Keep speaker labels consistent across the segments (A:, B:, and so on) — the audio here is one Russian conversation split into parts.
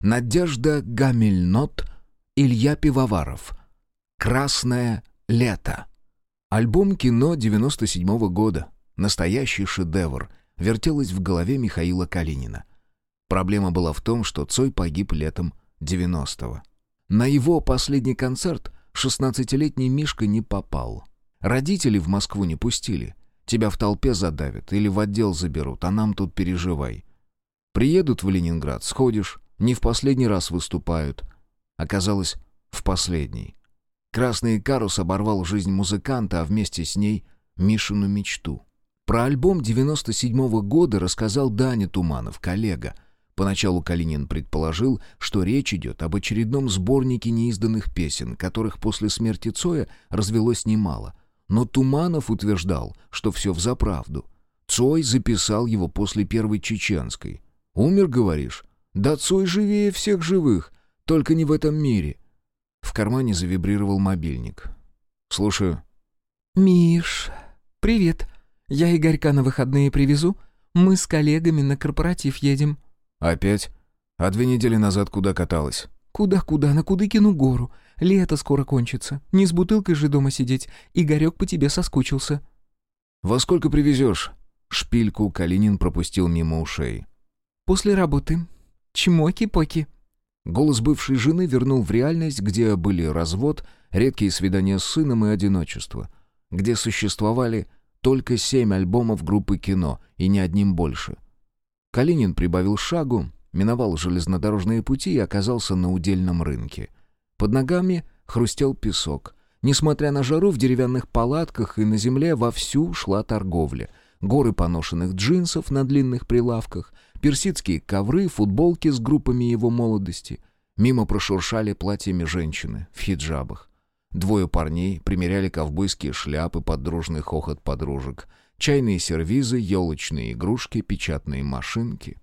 A: Надежда Гамельнот, Илья Пивоваров. «Красное лето». Альбом кино 97 -го года. Настоящий шедевр. Вертелось в голове Михаила Калинина. Проблема была в том, что Цой погиб летом 90-го. На его последний концерт 16-летний Мишка не попал. Родители в Москву не пустили. Тебя в толпе задавят или в отдел заберут, а нам тут переживай. Приедут в Ленинград, сходишь, не в последний раз выступают. Оказалось, в последний. Красный карус оборвал жизнь музыканта, а вместе с ней Мишину мечту. Про альбом 97-го года рассказал Даня Туманов, коллега. Поначалу Калинин предположил, что речь идет об очередном сборнике неизданных песен, которых после смерти Цоя развелось немало. Но Туманов утверждал, что все взаправду. Цой записал его после первой чеченской. «Умер, говоришь? Да Цой живее всех живых, только не в этом мире». В кармане завибрировал мобильник. «Слушаю».
B: «Миш, привет. Я Игорька на выходные привезу. Мы с коллегами на корпоратив едем».
A: «Опять? А две недели назад куда каталась?»
B: «Куда-куда? На Кудыкину гору. Лето скоро кончится. Не с бутылкой же дома сидеть. Игорек по тебе соскучился».
A: «Во сколько привезешь?» Шпильку Калинин пропустил мимо ушей.
B: «После работы. Чмоки-поки».
A: Голос бывшей жены вернул в реальность, где были развод, редкие свидания с сыном и одиночество, где существовали только семь альбомов группы «Кино» и ни одним больше — Калинин прибавил шагу, миновал железнодорожные пути и оказался на удельном рынке. Под ногами хрустел песок. Несмотря на жару, в деревянных палатках и на земле вовсю шла торговля. Горы поношенных джинсов на длинных прилавках, персидские ковры, футболки с группами его молодости. Мимо прошуршали платьями женщины в хиджабах. Двое парней примеряли ковбойские шляпы под дружный хохот подружек — Чайные сервизы, елочные игрушки, печатные машинки.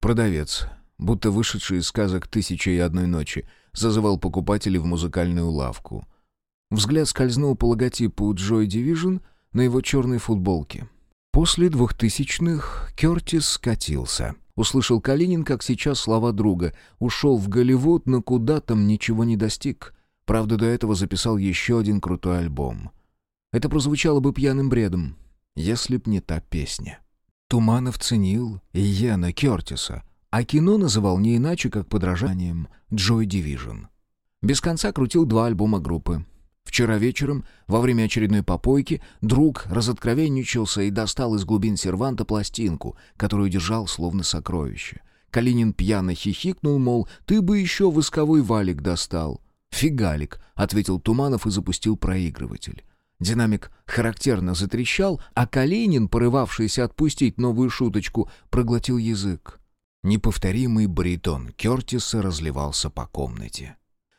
A: Продавец, будто вышедший из сказок «Тысяча и одной ночи», зазывал покупателей в музыкальную лавку. Взгляд скользнул по логотипу Joy Division на его черной футболке. После двухтысячных Кертис скатился. Услышал Калинин, как сейчас слова друга. Ушел в Голливуд, но куда там ничего не достиг. Правда, до этого записал еще один крутой альбом. Это прозвучало бы пьяным бредом если б не та песня. Туманов ценил Иена Кертиса, а кино называл не иначе, как подражанием Joy Division. Без конца крутил два альбома группы. Вчера вечером, во время очередной попойки, друг разоткровенничался и достал из глубин серванта пластинку, которую держал словно сокровище. Калинин пьяно хихикнул, мол, ты бы еще восковой валик достал. «Фигалик», — ответил Туманов и запустил проигрыватель. Динамик характерно затрещал, а Калинин, порывавшийся отпустить новую шуточку, проглотил язык. Неповторимый баритон Кертиса разливался по комнате.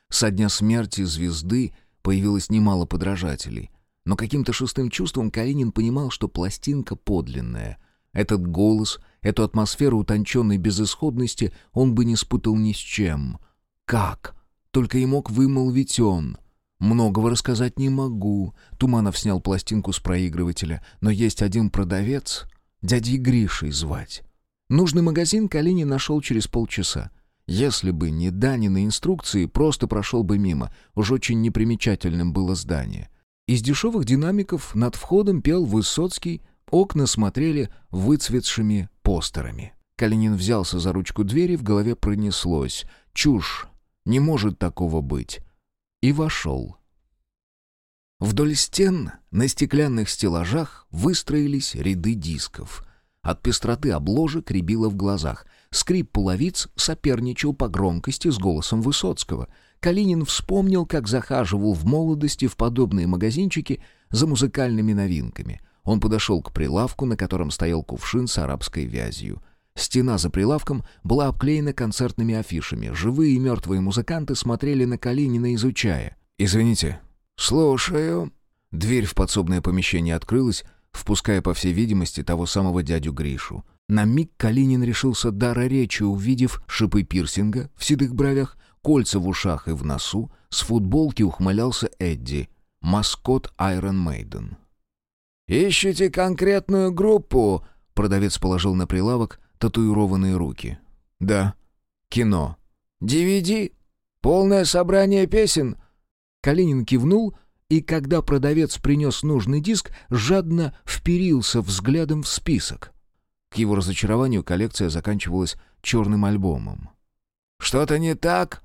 A: Со дня смерти звезды появилось немало подражателей, но каким-то шестым чувством Калинин понимал, что пластинка подлинная. Этот голос, эту атмосферу утонченной безысходности он бы не спутал ни с чем. Как? Только и мог вымолвить он — Многого рассказать не могу. Туманов снял пластинку с проигрывателя. Но есть один продавец. Дядей Гришей звать. Нужный магазин Калинин нашел через полчаса. Если бы не Данины инструкции, просто прошел бы мимо. Уж очень непримечательным было здание. Из дешевых динамиков над входом пел Высоцкий, окна смотрели выцветшими постерами. Калинин взялся за ручку двери, в голове пронеслось. «Чушь! Не может такого быть!» и вошел. Вдоль стен на стеклянных стеллажах выстроились ряды дисков. От пестроты обложек рябило в глазах. Скрип половиц соперничал по громкости с голосом Высоцкого. Калинин вспомнил, как захаживал в молодости в подобные магазинчики за музыкальными новинками. Он подошел к прилавку, на котором стоял кувшин с арабской вязью. Стена за прилавком была обклеена концертными афишами. Живые и мертвые музыканты смотрели на Калинина, изучая. «Извините». «Слушаю». Дверь в подсобное помещение открылась, впуская, по всей видимости, того самого дядю Гришу. На миг Калинин решился дара речи, увидев шипы пирсинга в седых бровях, кольца в ушах и в носу, с футболки ухмылялся Эдди, маскот Iron Maiden. «Ищете конкретную группу?» Продавец положил на прилавок татуированные руки. «Да. Кино. DVD? Полное собрание песен?»
B: Калинин кивнул, и когда продавец принес нужный диск, жадно вперился взглядом в список. К его разочарованию коллекция заканчивалась черным альбомом.
A: «Что-то не так?»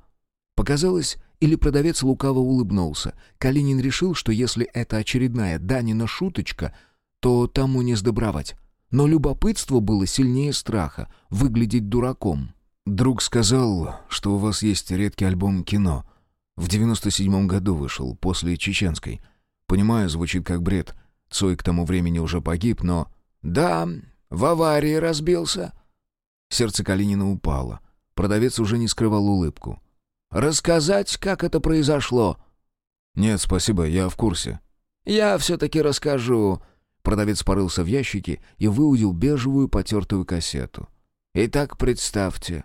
B: Показалось, или продавец лукаво улыбнулся. Калинин решил, что если это очередная Данина шуточка, то тому не сдобровать. Но любопытство было сильнее страха — выглядеть дураком.
A: «Друг сказал, что у вас есть редкий альбом кино. В девяносто седьмом году вышел, после чеченской. Понимаю, звучит как бред. Цой к тому времени уже погиб, но...»
C: «Да, в аварии разбился».
A: Сердце Калинина упало. Продавец уже не скрывал улыбку.
C: «Рассказать, как это произошло?»
A: «Нет, спасибо, я в курсе».
C: «Я все-таки расскажу».
A: Продавец порылся в ящике и выудил бежевую потертую кассету.
C: «Итак, представьте,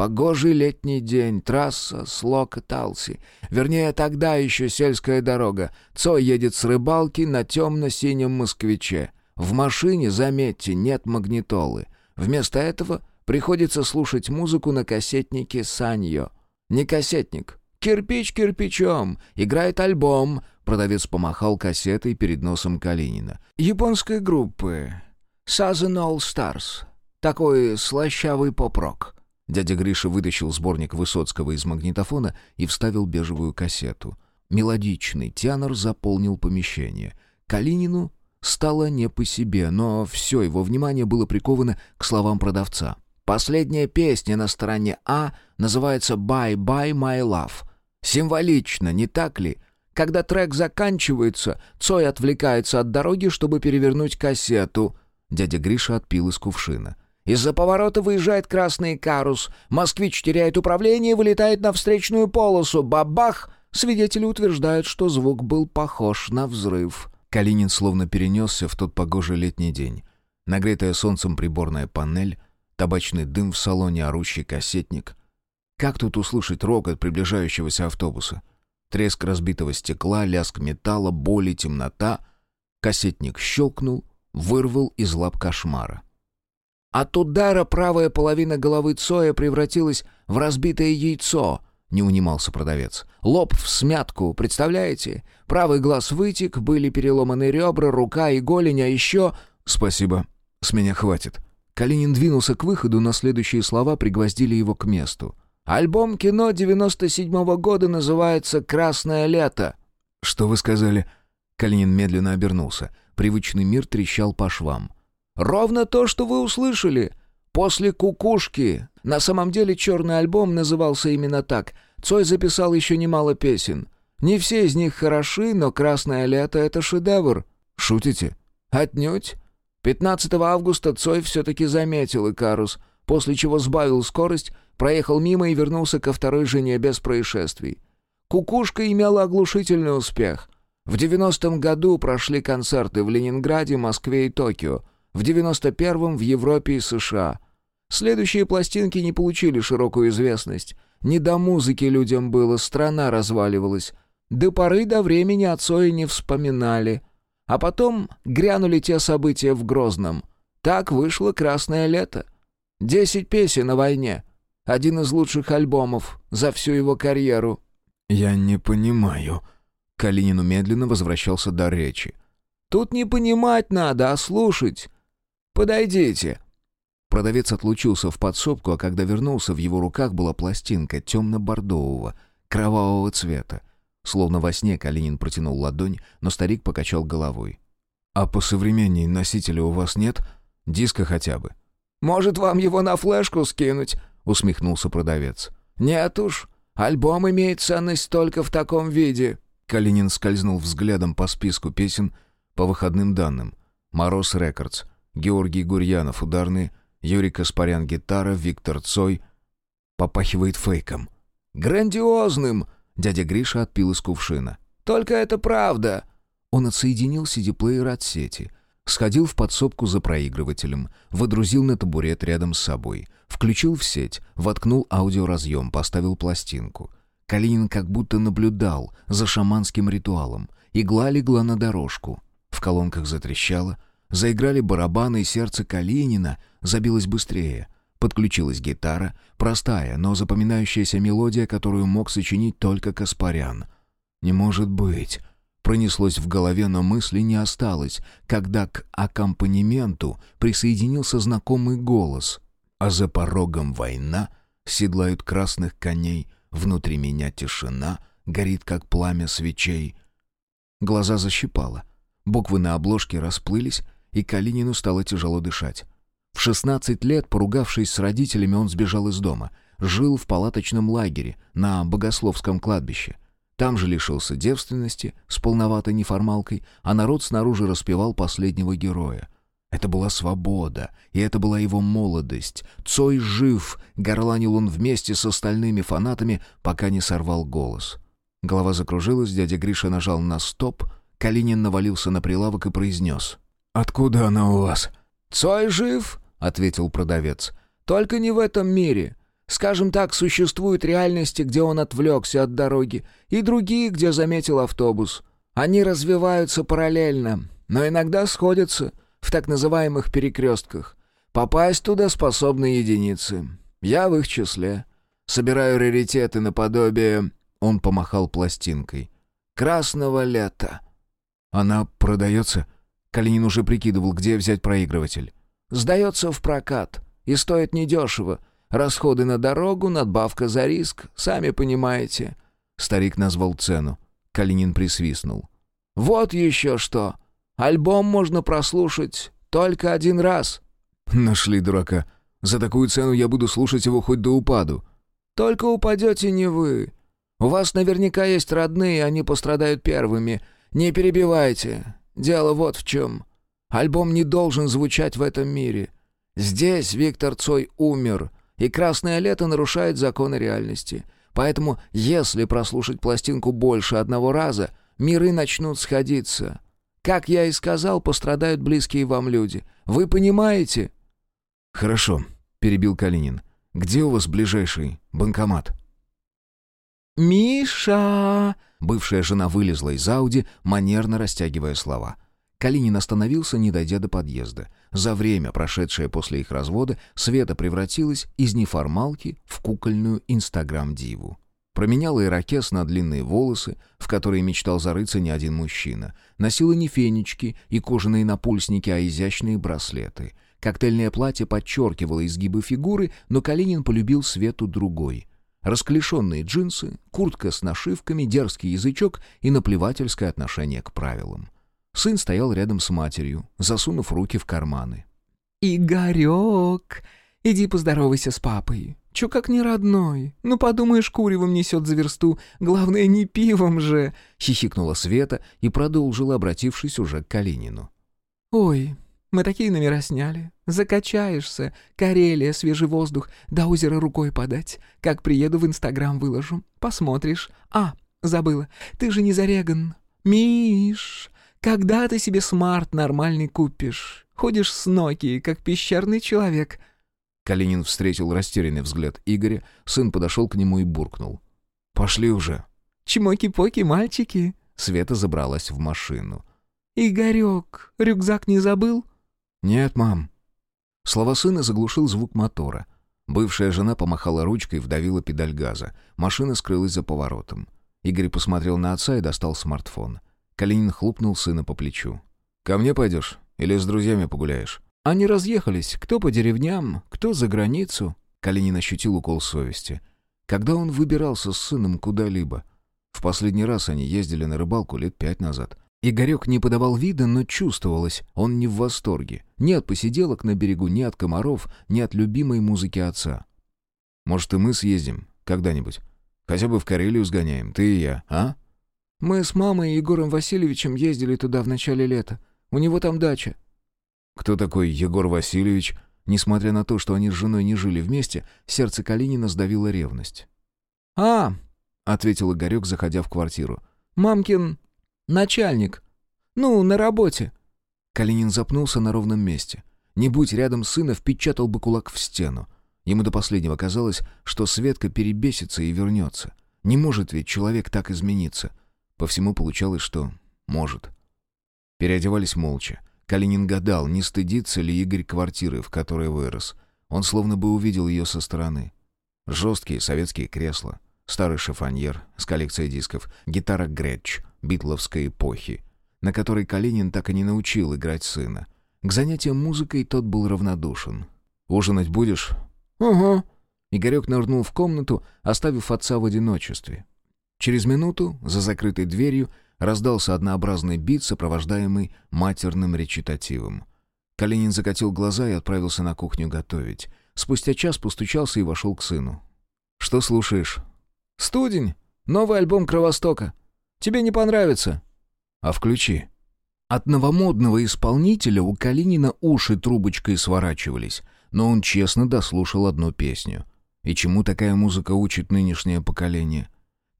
C: Погожий летний день, трасса Слок-Талси. Вернее, тогда еще сельская дорога. Цой едет с рыбалки на темно-синем москвиче. В машине, заметьте, нет магнитолы. Вместо этого приходится слушать музыку на кассетнике «Саньо». Не кассетник. Кирпич кирпичом. Играет альбом. Продавец помахал кассетой перед носом Калинина. Японской группы. Southern All Stars. Такой слащавый поп-рок.
A: Дядя Гриша вытащил сборник Высоцкого из магнитофона и вставил бежевую кассету. Мелодичный тянор заполнил помещение. Калинину стало не по себе, но все его внимание было приковано к словам продавца.
C: «Последняя песня на стороне А называется «Bye Bye My Love». Символично, не так ли? Когда трек заканчивается, Цой отвлекается от дороги, чтобы перевернуть кассету. Дядя Гриша отпил из кувшина. Из-за поворота выезжает красный карус. Москвич теряет управление и вылетает на встречную полосу. Бабах! Свидетели утверждают, что звук был похож на взрыв.
A: Калинин словно перенесся в тот погожий летний день. Нагретая солнцем приборная панель, табачный дым в салоне, орущий кассетник. Как тут услышать рок от приближающегося автобуса? Треск разбитого стекла, лязг металла, боль и темнота. Кассетник щелкнул, вырвал из лап кошмара.
C: От удара правая половина головы Цоя превратилась в разбитое яйцо, не унимался продавец. Лоб в смятку, представляете? Правый глаз вытек, были переломаны ребра, рука и голень, а еще...
A: Спасибо, с меня хватит. Калинин двинулся к выходу, но следующие слова пригвоздили его к месту.
C: «Альбом кино 97-го года называется «Красное лето».
A: «Что вы сказали?» Калинин медленно обернулся. Привычный мир трещал по швам.
C: Ровно то, что вы услышали. После «Кукушки». На самом деле черный альбом назывался именно так. Цой записал еще немало песен. Не все из них хороши, но «Красное лето» — это шедевр.
A: Шутите?
C: Отнюдь. 15 августа Цой все-таки заметил Икарус, после чего сбавил скорость, проехал мимо и вернулся ко второй жене без происшествий. «Кукушка» имела оглушительный успех. В 90-м году прошли концерты в Ленинграде, Москве и Токио — в 91-м в Европе и США. Следующие пластинки не получили широкую известность. Не до музыки людям было, страна разваливалась. До поры до времени о Цое не вспоминали. А потом грянули те события в Грозном. Так вышло «Красное лето». Десять песен о войне. Один из лучших альбомов за всю его карьеру.
A: «Я не понимаю». Калинину медленно возвращался до речи.
C: «Тут не понимать надо, а слушать. Подойдите».
A: Продавец отлучился в подсобку, а когда вернулся, в его руках была пластинка темно-бордового, кровавого цвета. Словно во сне Калинин протянул ладонь, но старик покачал головой. «А по современней носителя у вас нет? Диска хотя бы?»
C: «Может, вам его на флешку скинуть?» — усмехнулся продавец. «Нет уж, альбом имеет ценность только в таком виде».
A: Калинин скользнул взглядом по списку песен по выходным данным. «Мороз Рекордс», Георгий Гурьянов ударные, Юрий Каспарян гитара, Виктор Цой. Попахивает фейком.
C: «Грандиозным!» Дядя Гриша отпил из кувшина. «Только это правда!»
A: Он отсоединил CD-плеер от сети, сходил в подсобку за проигрывателем, водрузил на табурет рядом с собой, включил в сеть, воткнул аудиоразъем, поставил пластинку. Калинин как будто наблюдал за шаманским ритуалом. Игла легла на дорожку. В колонках затрещало — Заиграли барабаны, и сердце Калинина забилось быстрее. Подключилась гитара, простая, но запоминающаяся мелодия, которую мог сочинить только Каспарян. «Не может быть!» Пронеслось в голове, но мысли не осталось, когда к аккомпанементу присоединился знакомый голос. «А за порогом война, седлают красных коней, внутри меня тишина, горит, как пламя свечей». Глаза защипало. Буквы на обложке расплылись, и Калинину стало тяжело дышать. В 16 лет, поругавшись с родителями, он сбежал из дома. Жил в палаточном лагере на Богословском кладбище. Там же лишился девственности с полноватой неформалкой, а народ снаружи распевал последнего героя. Это была свобода, и это была его молодость. Цой жив, горланил он вместе с остальными фанатами, пока не сорвал голос. Голова закружилась, дядя Гриша нажал на стоп, Калинин навалился на прилавок и произнес. «Откуда она у вас?»
C: «Цой жив», — ответил продавец. «Только не в этом мире. Скажем так, существуют реальности, где он отвлекся от дороги, и другие, где заметил автобус. Они развиваются параллельно, но иногда сходятся в так называемых перекрестках. Попасть туда способны единицы. Я в их числе. Собираю раритеты наподобие...» Он помахал пластинкой. «Красного лета».
A: «Она продается?» Калинин уже прикидывал, где взять проигрыватель.
C: «Сдается в прокат. И стоит недешево. Расходы на дорогу, надбавка за риск, сами понимаете».
A: Старик назвал цену. Калинин присвистнул.
C: «Вот еще что. Альбом можно прослушать только один раз».
A: «Нашли дурака. За такую цену я буду слушать его хоть до упаду».
C: «Только упадете не вы. У вас наверняка есть родные, они пострадают первыми. Не перебивайте. Дело вот в чем. Альбом не должен звучать в этом мире. Здесь Виктор Цой умер, и «Красное лето» нарушает законы реальности. Поэтому, если прослушать пластинку больше одного раза, миры начнут сходиться. Как я и сказал, пострадают близкие вам люди. Вы понимаете?»
A: «Хорошо», — перебил Калинин. «Где у вас ближайший банкомат?»
C: «Миша!»
A: Бывшая жена вылезла из Ауди, манерно растягивая слова. Калинин остановился, не дойдя до подъезда. За время, прошедшее после их развода, Света превратилась из неформалки в кукольную инстаграм-диву. Променяла ирокез на длинные волосы, в которые мечтал зарыться не один мужчина. Носила не фенечки и кожаные напульсники, а изящные браслеты. Коктейльное платье подчеркивало изгибы фигуры, но Калинин полюбил Свету другой. Расклешенные джинсы, куртка с нашивками, дерзкий язычок и наплевательское отношение к правилам. Сын стоял рядом с матерью, засунув руки в карманы.
B: «Игорек, иди поздоровайся с папой. Чё как не родной? Ну, подумаешь, куревом несет за версту. Главное, не пивом же!» — хихикнула Света и продолжила, обратившись уже к Калинину. «Ой, мы такие номера сняли. Закачаешься. Карелия, свежий воздух. До озера рукой подать. Как приеду, в Инстаграм выложу. Посмотришь. А, забыла. Ты же не зареган. Миш, когда ты себе смарт нормальный купишь? Ходишь с Nokia, как пещерный человек».
A: Калинин встретил растерянный взгляд Игоря. Сын подошел к нему и буркнул. «Пошли уже».
B: «Чмоки-поки, мальчики».
A: Света забралась в машину.
B: «Игорек, рюкзак не забыл?»
A: «Нет, мам». Слова сына заглушил звук мотора. Бывшая жена помахала ручкой и вдавила педаль газа. Машина скрылась за поворотом. Игорь посмотрел на отца и достал смартфон. Калинин хлопнул сына по плечу. «Ко мне пойдешь? Или с друзьями погуляешь?»
B: Они разъехались, кто по деревням, кто за границу.
A: Калинин ощутил укол совести. Когда он выбирался с сыном куда-либо? В последний раз они ездили на рыбалку лет пять назад. Игорек не подавал вида, но чувствовалось, он не в восторге. Ни от посиделок на берегу, ни от комаров, ни от любимой музыки отца. «Может, и мы съездим когда-нибудь? Хотя бы в Карелию сгоняем, ты и я, а?»
B: «Мы с мамой и Егором Васильевичем ездили туда в начале лета. У него там дача».
A: Кто такой Егор Васильевич? Несмотря на то, что они с женой не жили вместе, сердце Калинина сдавило ревность.
B: «А!»
A: — ответил Игорек, заходя в квартиру.
B: «Мамкин Начальник. Ну, на работе».
A: Калинин запнулся на ровном месте. Не будь рядом сына, впечатал бы кулак в стену. Ему до последнего казалось, что Светка перебесится и вернется. Не может ведь человек так измениться. По всему получалось, что может. Переодевались молча. Калинин гадал, не стыдится ли Игорь квартиры, в которой вырос. Он словно бы увидел ее со стороны. Жесткие советские кресла, старый шифоньер с коллекцией дисков, гитара Гретч битловской эпохи, на которой Калинин так и не научил играть сына. К занятиям музыкой тот был равнодушен. «Ужинать будешь?»
B: «Угу».
A: Игорек нырнул в комнату, оставив отца в одиночестве. Через минуту за закрытой дверью раздался однообразный бит, сопровождаемый матерным речитативом. Калинин закатил глаза и отправился на кухню готовить. Спустя час постучался и вошел к сыну. «Что слушаешь?»
B: «Студень. Новый альбом Кровостока. Тебе не понравится».
A: «А включи». От новомодного исполнителя у Калинина уши трубочкой сворачивались, но он честно дослушал одну песню. И чему такая музыка учит нынешнее поколение?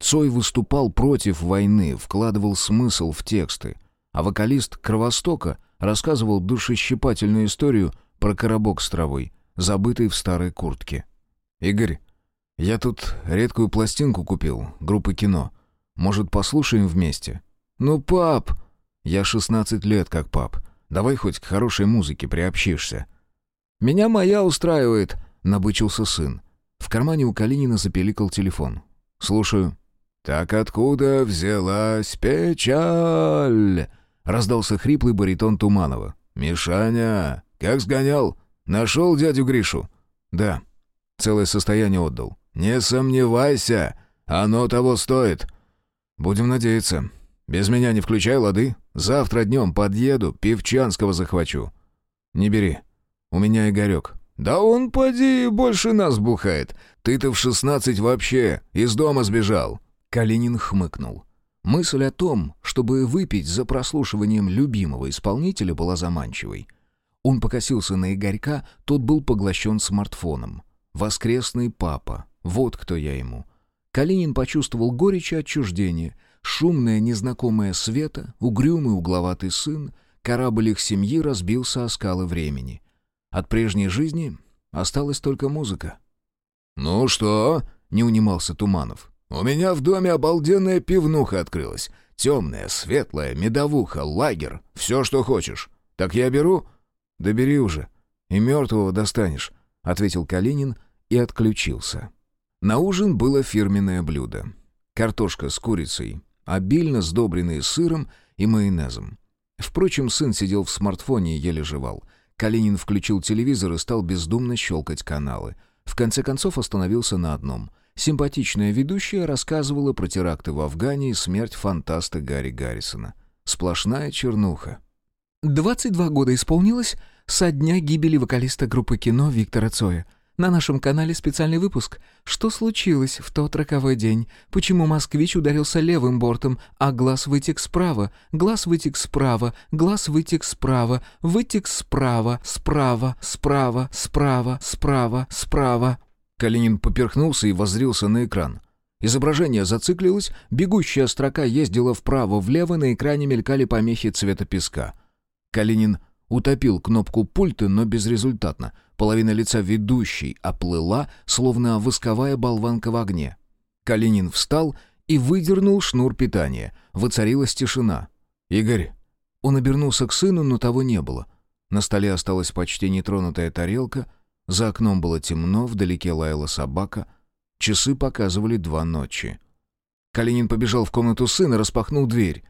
A: Цой выступал против войны, вкладывал смысл в тексты, а вокалист Кровостока рассказывал душещипательную историю про коробок с травой, забытый в старой куртке. «Игорь, я тут редкую пластинку купил, группы кино. Может, послушаем вместе?» «Ну, пап!» «Я 16 лет как пап. Давай хоть к хорошей музыке приобщишься».
B: «Меня моя устраивает», —
A: набычился сын. В кармане у Калинина запеликал телефон. «Слушаю». «Так откуда взялась печаль?» — раздался хриплый баритон Туманова. «Мишаня, как сгонял? Нашел дядю Гришу?» «Да. Целое состояние отдал». «Не сомневайся, оно того стоит». «Будем надеяться. Без меня не включай лады. Завтра днем подъеду, Певчанского захвачу». «Не бери. У меня Игорек». «Да он, поди, больше нас бухает. Ты-то в шестнадцать вообще из дома сбежал». Калинин хмыкнул. Мысль о том, чтобы выпить за прослушиванием любимого исполнителя, была заманчивой. Он покосился на Игорька, тот был поглощен смартфоном. «Воскресный папа. Вот кто я ему». Калинин почувствовал горечь и отчуждение. Шумная незнакомая света, угрюмый угловатый сын, корабль их семьи разбился о скалы времени. От прежней жизни осталась только музыка.
C: «Ну что?» — не унимался Туманов. «У меня в доме обалденная пивнуха открылась. Темная, светлая, медовуха, лагер, все, что хочешь. Так я беру?»
A: «Да бери уже, и мертвого достанешь», — ответил Калинин и отключился. На ужин было фирменное блюдо. Картошка с курицей, обильно сдобренные сыром и майонезом. Впрочем, сын сидел в смартфоне и еле жевал. Калинин включил телевизор и стал бездумно щелкать каналы. В конце концов остановился на одном. Симпатичная ведущая рассказывала про теракты в Афгане и смерть фантаста Гарри Гаррисона. Сплошная чернуха.
B: «22 года исполнилось со дня гибели вокалиста группы кино Виктора Цоя», на нашем канале специальный выпуск. Что случилось в тот роковой день? Почему москвич ударился левым бортом, а глаз вытек справа? Глаз вытек справа, глаз вытек справа, вытек справа, справа, справа, справа, справа, справа.
A: Калинин поперхнулся и воззрился на экран. Изображение зациклилось, бегущая строка ездила вправо-влево, на экране мелькали помехи цвета песка. Калинин утопил кнопку пульта, но безрезультатно. Половина лица ведущей оплыла, словно восковая болванка в огне. Калинин встал и выдернул шнур питания. Воцарилась тишина. «Игорь!» Он обернулся к сыну, но того не было. На столе осталась почти нетронутая тарелка, за окном было темно, вдалеке лаяла собака. Часы показывали два ночи. Калинин побежал в комнату сына, распахнул дверь.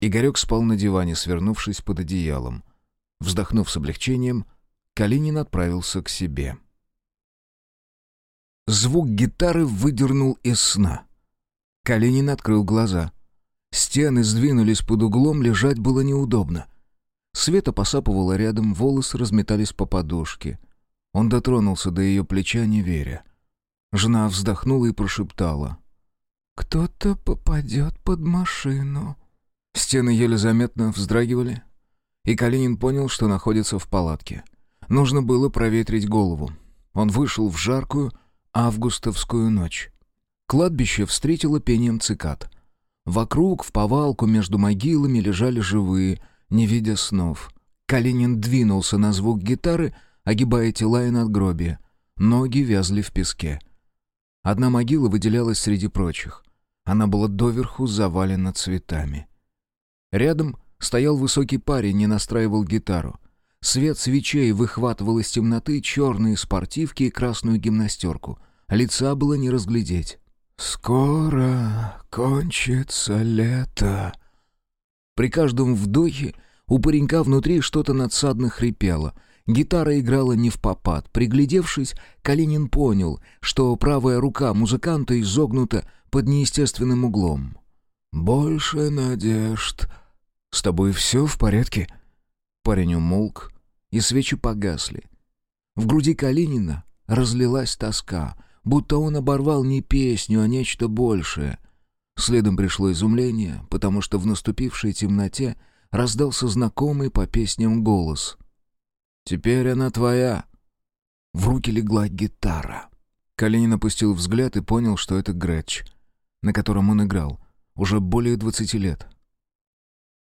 A: Игорек спал на диване, свернувшись под одеялом. Вздохнув с облегчением, Калинин отправился к себе. Звук гитары выдернул из сна. Калинин открыл глаза. Стены сдвинулись под углом, лежать было неудобно. Света посапывала рядом, волосы разметались по подушке. Он дотронулся до ее плеча, не веря. Жена вздохнула и прошептала.
B: «Кто-то попадет под машину».
A: Стены еле заметно вздрагивали, и Калинин понял, что находится в палатке. Нужно было проветрить голову. Он вышел в жаркую августовскую ночь. Кладбище встретило пением цикад. Вокруг, в повалку между могилами лежали живые, не видя снов. Калинин двинулся на звук гитары, огибая тела и надгробия. Ноги вязли в песке. Одна могила выделялась среди прочих. Она была доверху завалена цветами. Рядом стоял высокий парень и настраивал гитару.
B: Свет свечей выхватывал из темноты черные спортивки и красную гимнастерку. Лица было не разглядеть. «Скоро кончится лето». При каждом вдохе у паренька внутри что-то надсадно хрипело. Гитара играла не в попад. Приглядевшись, Калинин понял, что правая рука музыканта изогнута под неестественным углом. «Больше надежд. С тобой все в порядке?» Парень умолк, и свечи погасли. В груди Калинина разлилась тоска, будто он оборвал не песню, а нечто большее. Следом пришло изумление, потому что в наступившей темноте раздался знакомый по песням голос. «Теперь она твоя». В руки легла гитара. Калинин опустил взгляд и понял, что это Гретч, на котором он играл, уже более двадцати лет.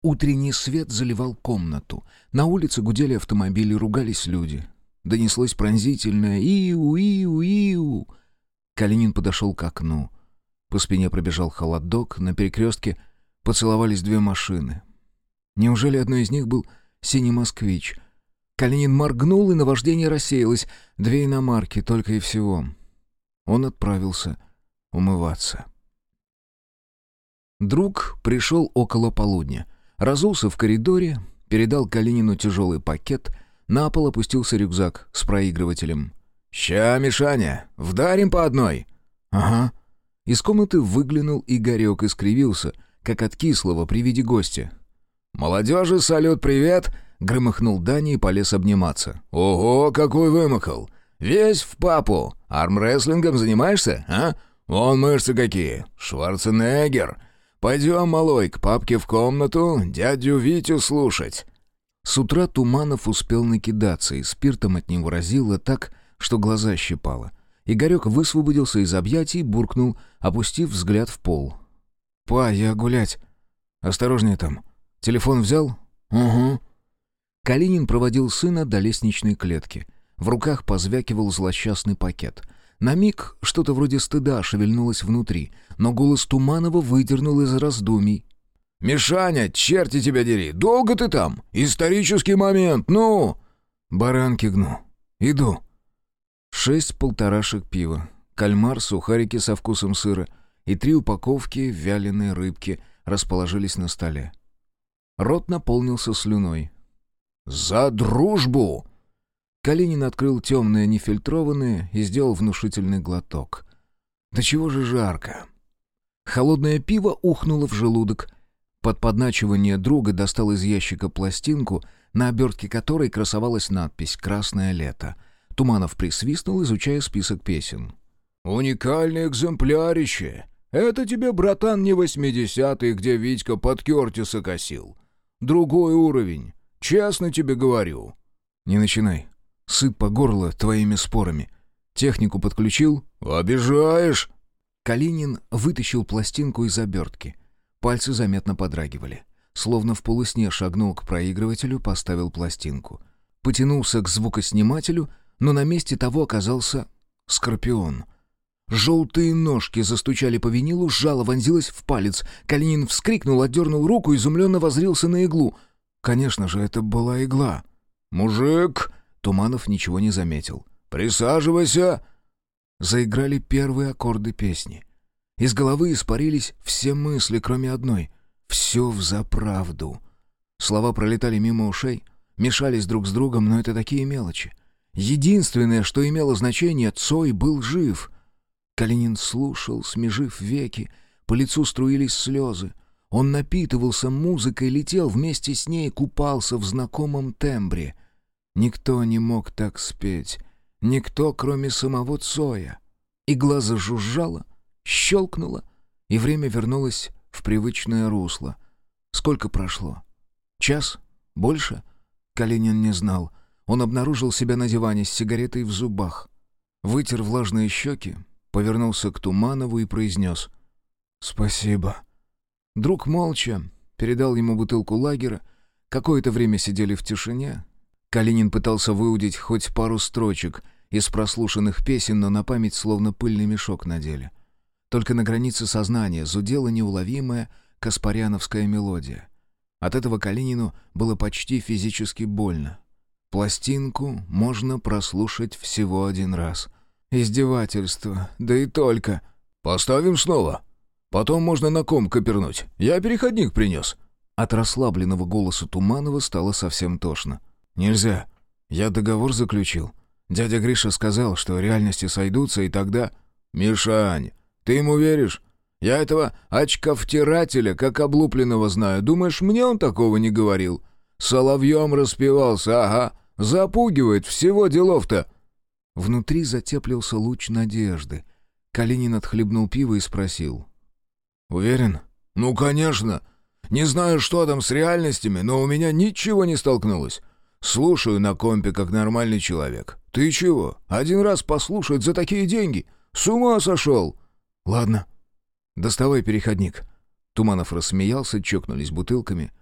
B: Утренний свет заливал комнату. На улице гудели автомобили, ругались люди. Донеслось пронзительное «Иу-иу-иу». Калинин подошел к окну. По спине пробежал холодок, на перекрестке поцеловались две машины. Неужели одной из них был синий москвич? Калинин моргнул, и наваждение рассеялось. Две иномарки, только и всего. Он отправился умываться. Друг пришел около полудня. Разулся в коридоре, передал Калинину тяжелый пакет, на пол опустился рюкзак с проигрывателем.
C: «Ща, Мишаня, вдарим по одной!»
B: «Ага». Из комнаты выглянул Игорек и скривился, как от кислого при виде гостя.
C: «Молодежи, салют, привет!» — громыхнул Дани и полез обниматься. «Ого, какой вымахал! Весь в папу! Армрестлингом занимаешься, а? Вон мышцы какие! Шварценеггер! Пойдем, малой, к папке в комнату, дядю Витю слушать!»
B: С утра Туманов успел накидаться, и спиртом от него разило так, что глаза щипало. Игорек высвободился из объятий, буркнул, опустив взгляд в пол. «Па, я гулять. Осторожнее там. Телефон взял?» «Угу». Калинин проводил сына до лестничной клетки. В руках позвякивал злосчастный пакет. На миг что-то вроде стыда шевельнулось внутри, но голос Туманова выдернул из раздумий.
C: «Мишаня, черти тебя дери! Долго ты там? Исторический момент, ну!»
B: «Баранки гну. Иду». Шесть полторашек пива, кальмар, сухарики со вкусом сыра и три упаковки вяленой рыбки расположились на столе. Рот наполнился слюной.
C: «За дружбу!»
B: Калинин открыл темное нефильтрованное и сделал внушительный глоток. «Да чего же жарко!» Холодное пиво ухнуло в желудок. Под подначивание друга достал из ящика пластинку, на обертке которой красовалась надпись «Красное лето». Туманов присвистнул, изучая список песен.
C: «Уникальное экземплярище! Это тебе, братан, не восьмидесятый, где Витька под Кертиса косил. Другой уровень. Честно тебе говорю».
B: «Не начинай. Сыт по горло твоими спорами. Технику подключил?»
C: «Обижаешь!»
B: Калинин вытащил пластинку из обертки. Пальцы заметно подрагивали. Словно в полусне шагнул к проигрывателю, поставил пластинку. Потянулся к звукоснимателю, но на месте того оказался скорпион. Желтые ножки застучали по винилу, жало вонзилось в палец. Калинин вскрикнул, отдернул руку, изумленно возрился на иглу. Конечно же, это была игла.
C: «Мужик!»
B: — Туманов ничего не заметил.
C: «Присаживайся!»
B: Заиграли первые аккорды песни. Из головы испарились все мысли, кроме одной. «Все взаправду». Слова пролетали мимо ушей, мешались друг с другом, но это такие мелочи. Единственное, что имело значение, Цой был жив. Калинин слушал, смежив веки, по лицу струились слезы. Он напитывался музыкой, летел вместе с ней, купался в знакомом тембре. Никто не мог так спеть. Никто, кроме самого Цоя. Игла зажужжала, щелкнула, и время вернулось в привычное русло. Сколько прошло? Час? Больше? Калинин не знал. Он обнаружил себя на диване с сигаретой в зубах. Вытер влажные щеки, повернулся к Туманову и произнес «Спасибо». Друг молча передал ему бутылку лагера. Какое-то время сидели в тишине. Калинин пытался выудить хоть пару строчек из прослушанных песен, но на память словно пыльный мешок надели. Только на границе сознания зудела неуловимая каспаряновская мелодия. От этого Калинину было почти физически больно. Пластинку можно прослушать всего один раз. Издевательство, да и только.
A: «Поставим снова. Потом можно на ком копернуть. Я переходник принес».
B: От расслабленного голоса Туманова стало совсем тошно. «Нельзя. Я договор заключил. Дядя Гриша сказал, что реальности сойдутся, и тогда...»
A: «Мишань, ты ему веришь? Я этого очковтирателя, как облупленного знаю. Думаешь, мне он такого не говорил? Соловьем распевался, ага. Запугивает, всего делов-то».
B: Внутри затеплился луч надежды. Калинин отхлебнул пиво и спросил.
A: «Уверен?» «Ну, конечно. Не знаю, что там с реальностями, но у меня ничего не столкнулось. Слушаю на компе, как нормальный человек. Ты чего? Один раз послушать за такие деньги? С ума сошел?»
B: «Ладно. Доставай переходник». Туманов рассмеялся, чокнулись бутылками.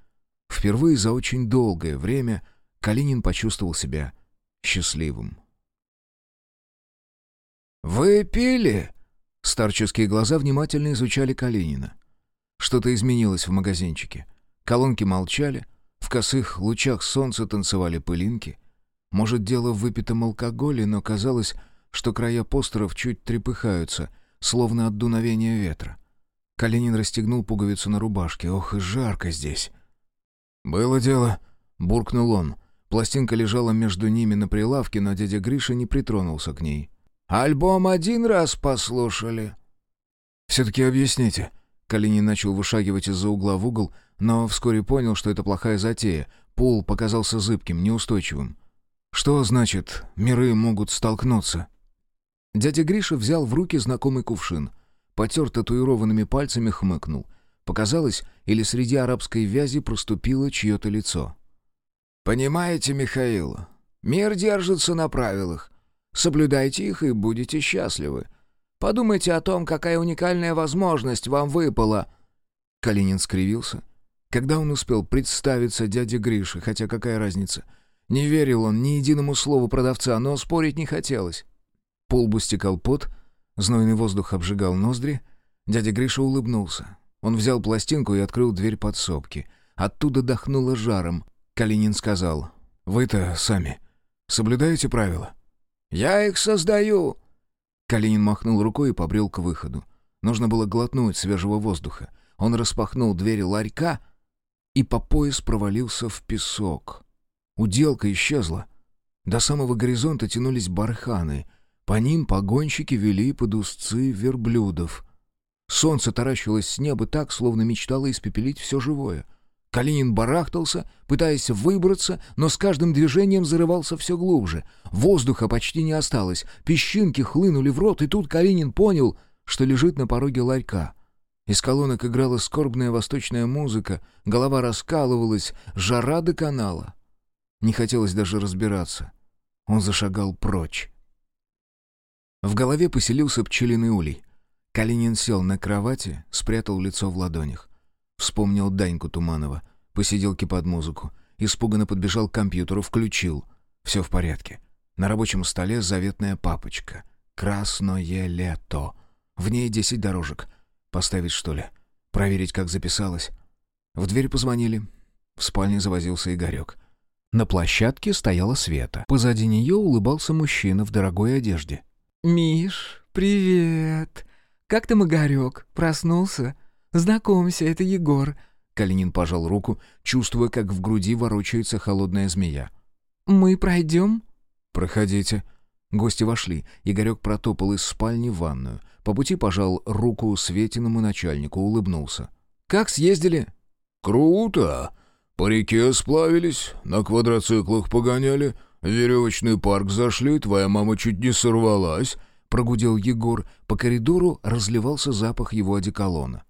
B: Впервые за очень долгое время Калинин почувствовал себя счастливым.
C: «Вы пили?»
B: Старческие глаза внимательно изучали Калинина. Что-то изменилось в магазинчике. Колонки молчали, в косых лучах солнца танцевали пылинки. Может, дело в выпитом алкоголе, но казалось, что края постеров чуть трепыхаются, словно от дуновения ветра. Калинин расстегнул пуговицу на рубашке. «Ох, и жарко здесь!» «Было дело», — буркнул он. Пластинка лежала между ними на прилавке, но дядя Гриша не притронулся к ней.
C: Альбом один раз послушали».
B: «Все-таки объясните». Калинин начал вышагивать из-за угла в угол, но вскоре понял, что это плохая затея. Пол показался зыбким, неустойчивым. «Что значит, миры могут столкнуться?» Дядя Гриша взял в руки знакомый кувшин. Потер татуированными пальцами, хмыкнул. Показалось, или среди арабской вязи проступило чье-то лицо.
C: «Понимаете, Михаил, мир держится на правилах. Соблюдайте их и будете счастливы. Подумайте о том, какая уникальная возможность вам выпала».
B: Калинин скривился. Когда он успел представиться дяде Грише, хотя какая разница? Не верил он ни единому слову продавца, но спорить не хотелось. Полбу стекал пот, знойный воздух обжигал ноздри. Дядя Гриша улыбнулся. Он взял пластинку и открыл дверь подсобки. Оттуда дохнуло жаром. Калинин сказал, «Вы-то сами соблюдаете правила?»
C: «Я их создаю!»
B: Калинин махнул рукой и побрел к выходу. Нужно было глотнуть свежего воздуха. Он распахнул двери ларька и по пояс провалился в песок. Уделка исчезла. До самого горизонта тянулись барханы. По ним погонщики вели под узцы верблюдов. Солнце таращилось с неба так, словно мечтало испепелить все живое — Калинин барахтался, пытаясь выбраться, но с каждым движением зарывался все глубже. Воздуха почти не осталось, песчинки хлынули в рот, и тут Калинин понял, что лежит на пороге ларька. Из колонок играла скорбная восточная музыка, голова раскалывалась, жара до канала. Не хотелось даже разбираться. Он зашагал прочь. В голове поселился пчелиный улей. Калинин сел на кровати, спрятал лицо в ладонях. Вспомнил Даньку Туманова. Посиделки под музыку. Испуганно подбежал к компьютеру, включил. Все в порядке. На рабочем столе заветная папочка. «Красное лето». В ней десять дорожек. Поставить, что ли? Проверить, как записалось. В дверь позвонили. В спальне завозился Игорек. На площадке стояла Света. Позади нее улыбался мужчина в дорогой одежде.
D: «Миш, привет! Как там Игорек? Проснулся?» «Знакомься, это Егор».
B: Калинин пожал руку, чувствуя, как в груди ворочается холодная змея.
D: «Мы пройдем?»
B: «Проходите». Гости вошли. Игорек протопал из спальни в ванную. По пути пожал руку Светиному начальнику, улыбнулся. «Как съездили?»
A: «Круто! По реке сплавились, на квадроциклах погоняли, в веревочный парк зашли, твоя мама чуть не сорвалась», —
B: прогудел Егор. По коридору разливался запах его одеколона.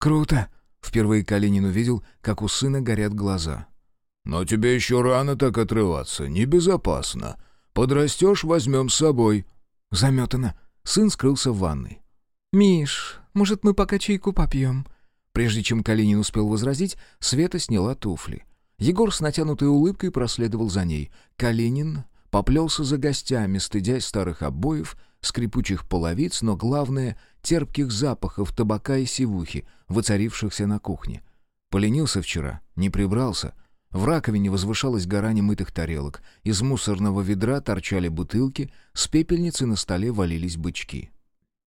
B: «Круто!» — впервые Калинин увидел, как у сына горят глаза.
A: «Но тебе еще рано так отрываться, небезопасно. Подрастешь, возьмем с собой».
B: Заметано. Сын скрылся в ванной.
D: «Миш, может, мы пока чайку попьем?»
B: Прежде чем Калинин успел возразить, Света сняла туфли. Егор с натянутой улыбкой проследовал за ней. Калинин поплелся за гостями, стыдясь старых обоев, скрипучих половиц, но главное — терпких запахов табака и сивухи, воцарившихся на кухне. Поленился вчера, не прибрался.
A: В раковине возвышалась гора немытых тарелок. Из мусорного ведра торчали бутылки, с пепельницы на столе валились бычки.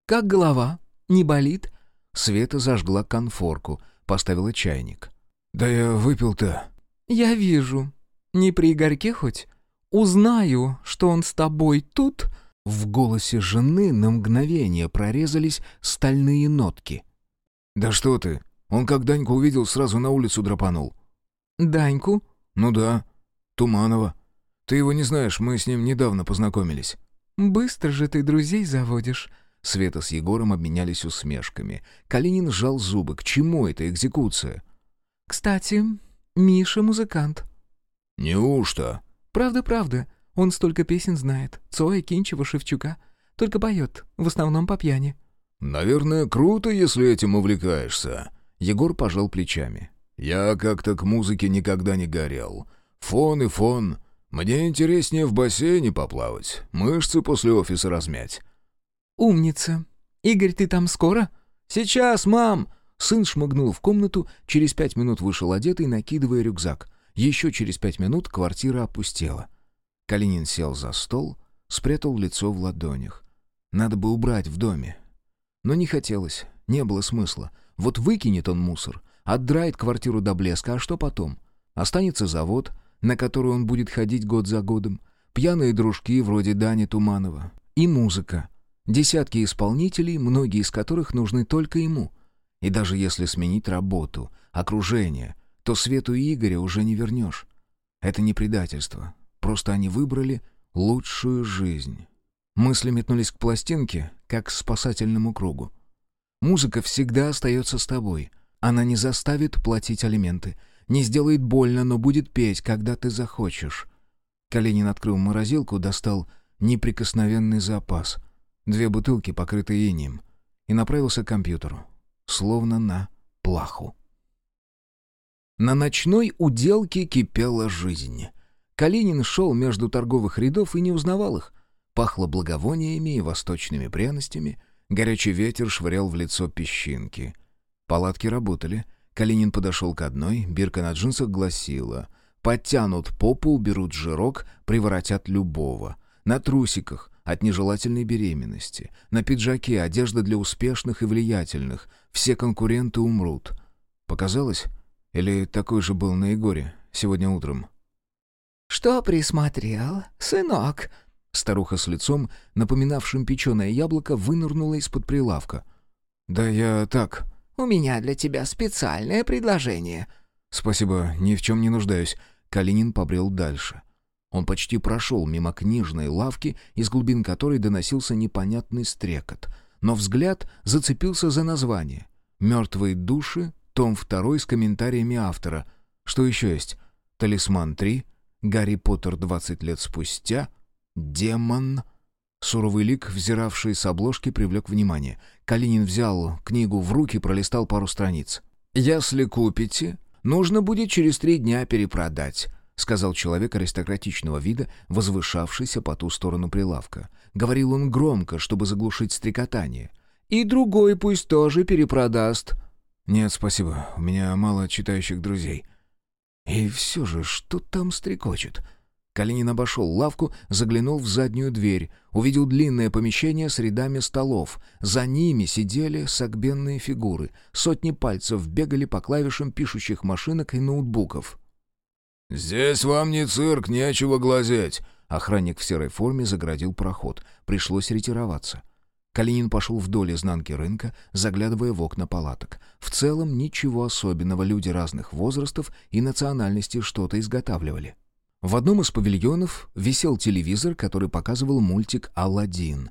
D: «Как голова? Не болит?»
A: Света зажгла конфорку, поставила чайник. «Да я выпил-то...»
D: «Я вижу. Не при Игорьке хоть? Узнаю, что он с тобой тут...»
A: В голосе жены на мгновение прорезались стальные нотки. «Да что ты! Он как Даньку увидел, сразу на улицу драпанул».
D: «Даньку?»
A: «Ну да. Туманова. Ты его не знаешь, мы с ним недавно познакомились».
D: «Быстро же ты друзей заводишь».
A: Света с Егором обменялись усмешками. Калинин сжал зубы. К чему эта экзекуция?
D: «Кстати, Миша музыкант».
A: «Неужто?»
D: «Правда-правда. Он столько песен знает. Цоя, Кинчева, Шевчука. Только поет, в основном по пьяни».
A: «Наверное, круто, если этим увлекаешься». Егор пожал плечами. «Я как-то к музыке никогда не горел. Фон и фон. Мне интереснее в бассейне поплавать, мышцы после офиса размять».
D: «Умница. Игорь, ты там скоро?»
A: «Сейчас, мам!» Сын шмыгнул в комнату, через пять минут вышел одетый, накидывая рюкзак. Еще через пять минут квартира опустела. Калинин сел за стол, спрятал лицо в ладонях. Надо бы убрать в доме. Но не хотелось, не было смысла. Вот выкинет он мусор, отдрает квартиру до блеска, а что потом? Останется завод, на который он будет ходить год за годом, пьяные дружки вроде Дани Туманова и музыка. Десятки исполнителей, многие из которых нужны только ему. И даже если сменить работу, окружение, то Свету и Игоря уже не вернешь. Это не предательство, Просто они выбрали лучшую жизнь. Мысли метнулись к пластинке, как к спасательному кругу. Музыка всегда остается с тобой. Она не заставит платить алименты, не сделает больно, но будет петь, когда ты захочешь. Калинин открыл морозилку, достал неприкосновенный запас, две бутылки, покрытые инием, и направился к компьютеру, словно на плаху. На ночной уделке кипела жизнь. Калинин шел между торговых рядов и не узнавал их. Пахло благовониями и восточными пряностями. Горячий ветер швырял в лицо песчинки. Палатки работали. Калинин подошел к одной, бирка на джинсах гласила «Подтянут попу, уберут жирок, приворотят любого». На трусиках от нежелательной беременности. На пиджаке одежда для успешных и влиятельных. Все конкуренты умрут. Показалось? Или такой же был на Егоре сегодня утром?
B: «Что присмотрел, сынок?»
A: Старуха с лицом, напоминавшим печеное яблоко, вынырнула из-под прилавка. «Да я так...»
B: «У меня для тебя специальное предложение».
A: «Спасибо, ни в чем не нуждаюсь». Калинин побрел дальше. Он почти прошел мимо книжной лавки, из глубин которой доносился непонятный стрекот. Но взгляд зацепился за название. «Мертвые души», том 2 с комментариями автора. Что еще есть? «Талисман 3», Гарри Поттер 20 лет спустя, демон... Суровый лик, взиравший с обложки, привлек внимание. Калинин взял книгу в руки, пролистал пару страниц. «Если купите, нужно будет через три дня перепродать», — сказал человек аристократичного вида, возвышавшийся по ту сторону прилавка. Говорил он громко, чтобы заглушить стрекотание. «И другой пусть тоже перепродаст». «Нет, спасибо, у меня мало читающих друзей», и все же, что там стрекочет? Калинин обошел лавку, заглянул в заднюю дверь, увидел длинное помещение с рядами столов. За ними сидели согбенные фигуры. Сотни пальцев бегали по клавишам пишущих машинок и ноутбуков.
E: «Здесь вам не цирк, нечего глазеть!»
A: Охранник в серой форме заградил проход. Пришлось ретироваться. Калинин пошел вдоль изнанки рынка, заглядывая в окна палаток. В целом ничего особенного, люди разных возрастов и национальностей что-то изготавливали. В одном из павильонов висел телевизор, который показывал мультик «Аладдин».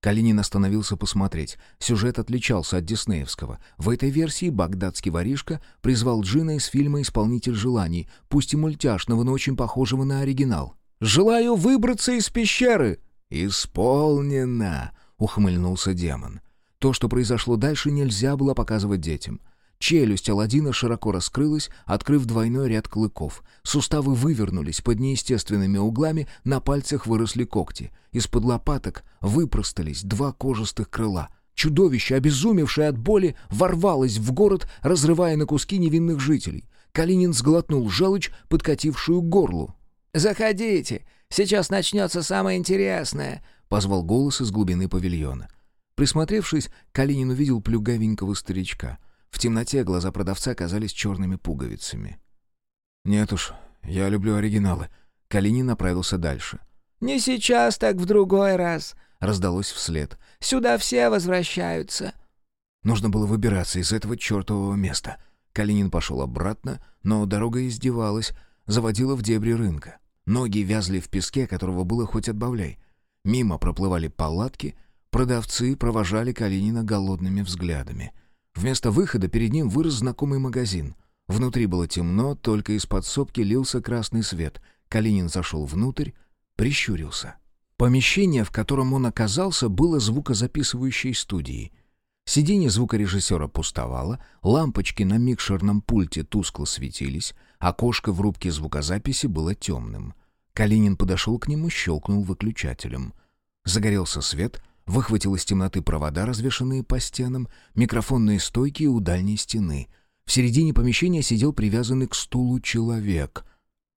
A: Калинин остановился посмотреть. Сюжет отличался от диснеевского. В этой версии багдадский воришка призвал Джина из фильма «Исполнитель желаний», пусть и мультяшного, но очень похожего на оригинал. «Желаю выбраться из пещеры!» «Исполнено!» — ухмыльнулся демон. То, что произошло дальше, нельзя было показывать детям. Челюсть Аладдина широко раскрылась, открыв двойной ряд клыков. Суставы вывернулись под неестественными углами, на пальцах выросли когти. Из-под лопаток выпростались два кожистых крыла. Чудовище, обезумевшее от боли, ворвалось в город, разрывая на куски невинных жителей. Калинин сглотнул желчь, подкатившую к горлу.
C: «Заходите, сейчас начнется самое интересное», — позвал голос из глубины павильона.
A: Присмотревшись, Калинин увидел плюгавенького старичка. В темноте глаза продавца казались черными пуговицами. «Нет уж, я люблю оригиналы». Калинин направился дальше.
C: «Не сейчас, так в другой раз», —
A: раздалось вслед.
C: «Сюда все возвращаются».
A: Нужно было выбираться из этого чертового места. Калинин пошел обратно, но дорога издевалась, заводила в дебри рынка. Ноги вязли в песке, которого было хоть отбавляй. Мимо проплывали палатки, продавцы провожали Калинина голодными взглядами. Вместо выхода перед ним вырос знакомый магазин. Внутри было темно, только из подсобки лился красный свет. Калинин зашел внутрь, прищурился. Помещение, в котором он оказался, было звукозаписывающей студией — Сиденье звукорежиссера пустовало, лампочки на микшерном пульте тускло светились, окошко в рубке звукозаписи было темным. Калинин подошел к нему, щелкнул выключателем. Загорелся свет, выхватил из темноты провода, развешанные по стенам, микрофонные стойки у дальней стены. В середине помещения сидел привязанный к стулу человек.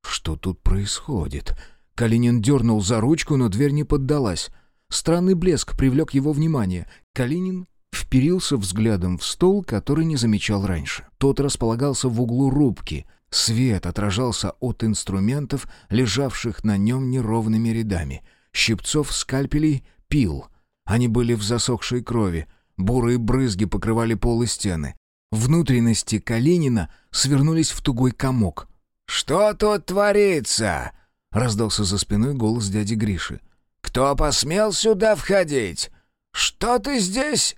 A: «Что тут происходит?» Калинин дернул за ручку, но дверь не поддалась. Странный блеск привлек его внимание. Калинин вперился взглядом в стол, который не замечал раньше. Тот располагался в углу рубки. Свет отражался от инструментов, лежавших на нем неровными рядами. Щипцов, скальпелей, пил. Они были в засохшей крови. Бурые брызги покрывали пол и стены. Внутренности Калинина свернулись в тугой комок.
C: «Что тут творится?»
A: — раздался за спиной голос дяди Гриши.
C: «Кто посмел сюда входить? Что ты здесь?»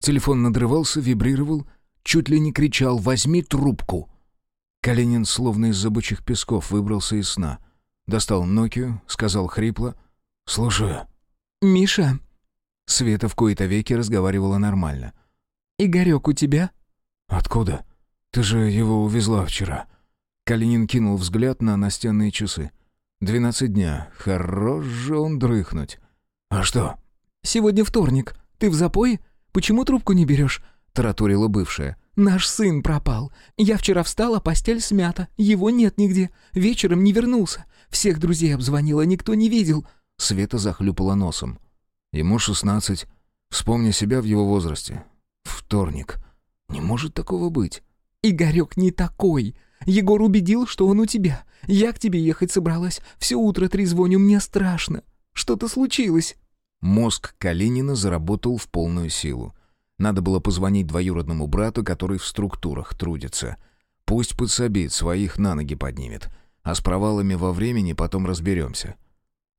A: Телефон надрывался, вибрировал, чуть ли не кричал «Возьми трубку!». Калинин словно из забучих песков выбрался из сна. Достал Нокию, сказал хрипло «Слушаю».
D: «Миша?»
A: Света в кои-то веки разговаривала нормально.
D: «Игорек у тебя?»
A: «Откуда? Ты же его увезла вчера». Калинин кинул взгляд на настенные часы. «Двенадцать дня. Хорош же он дрыхнуть. А что?»
D: «Сегодня вторник. Ты в запое?» Почему трубку не берешь?» — тараторила бывшая. «Наш сын пропал. Я вчера встала, постель смята. Его нет нигде. Вечером не вернулся. Всех друзей обзвонила, никто не видел».
A: Света захлюпала носом. «Ему шестнадцать. Вспомни себя в его возрасте. Вторник. Не может такого быть».
D: «Игорек не такой. Егор убедил, что он у тебя. Я к тебе ехать собралась. Все утро трезвоню, мне страшно. Что-то случилось».
A: Мозг Калинина заработал в полную силу. Надо было позвонить двоюродному брату, который в структурах трудится. Пусть подсобит, своих на ноги поднимет. А с провалами во времени потом разберемся.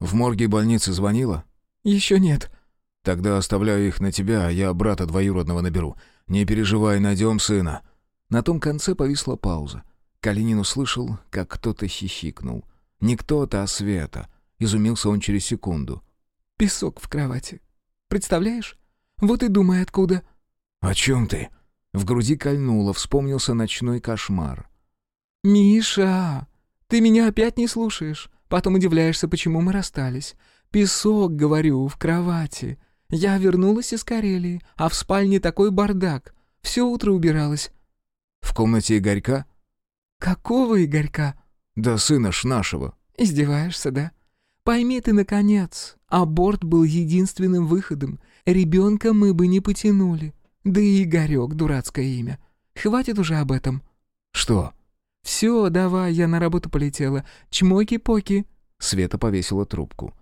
A: В морге больницы звонила?
D: Еще нет.
A: Тогда оставляю их на тебя, а я брата двоюродного наберу. Не переживай, найдем сына. На том конце повисла пауза. Калинин услышал, как кто-то хихикнул. Не кто-то, а Света. Изумился он через секунду.
D: Песок в кровати. Представляешь? Вот и думай, откуда».
A: «О чем ты?» В груди кольнуло, вспомнился ночной кошмар.
D: «Миша, ты меня опять не слушаешь. Потом удивляешься, почему мы расстались. Песок, говорю, в кровати. Я вернулась из Карелии, а в спальне такой бардак. Все утро убиралась».
A: «В комнате Игорька?»
D: «Какого Игорька?»
A: «Да сына ж нашего».
D: «Издеваешься, да? Пойми ты, наконец, аборт был единственным выходом. Ребенка мы бы не потянули. Да и Игорек, дурацкое имя. Хватит уже об этом».
A: «Что?»
D: «Все, давай, я на работу полетела. Чмоки-поки».
A: Света повесила трубку.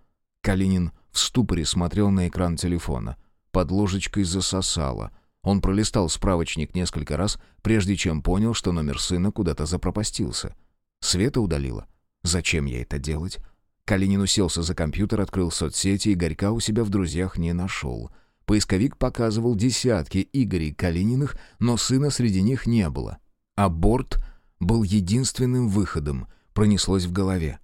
A: Калинин в ступоре смотрел на экран телефона. Под ложечкой засосало. Он пролистал справочник несколько раз, прежде чем понял, что номер сына куда-то запропастился. Света удалила. «Зачем ей это делать?» Калинин уселся за компьютер, открыл соцсети, и Игорька у себя в друзьях не нашел. Поисковик показывал десятки Игорей Калининых, но сына среди них не было. Аборт был единственным выходом, пронеслось в голове.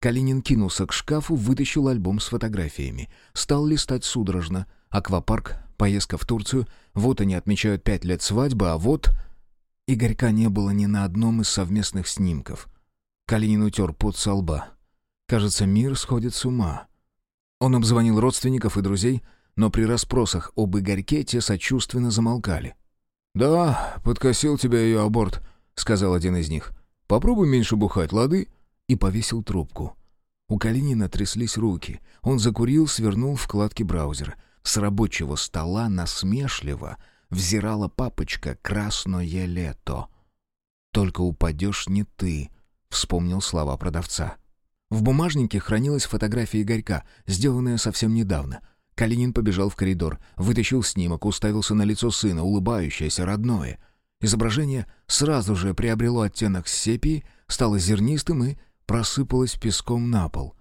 A: Калинин кинулся к шкафу, вытащил альбом с фотографиями. Стал листать судорожно. Аквапарк, поездка в Турцию. Вот они отмечают пять лет свадьбы, а вот... Игорька не было ни на одном из совместных снимков. Калинин утер пот со лба. Кажется, мир сходит с ума. Он обзвонил родственников и друзей, но при расспросах об Игорьке те сочувственно замолкали. «Да, подкосил тебя ее аборт», — сказал один из них. «Попробуй меньше бухать, лады?» И повесил трубку. У Калинина тряслись руки. Он закурил, свернул вкладки браузера. С рабочего стола насмешливо взирала папочка «Красное лето». «Только упадешь не ты», — вспомнил слова продавца. В бумажнике хранилась фотография Игорька, сделанная совсем недавно. Калинин побежал в коридор, вытащил снимок, уставился на лицо сына, улыбающееся, родное. Изображение сразу же приобрело оттенок сепии, стало зернистым и просыпалось песком на пол.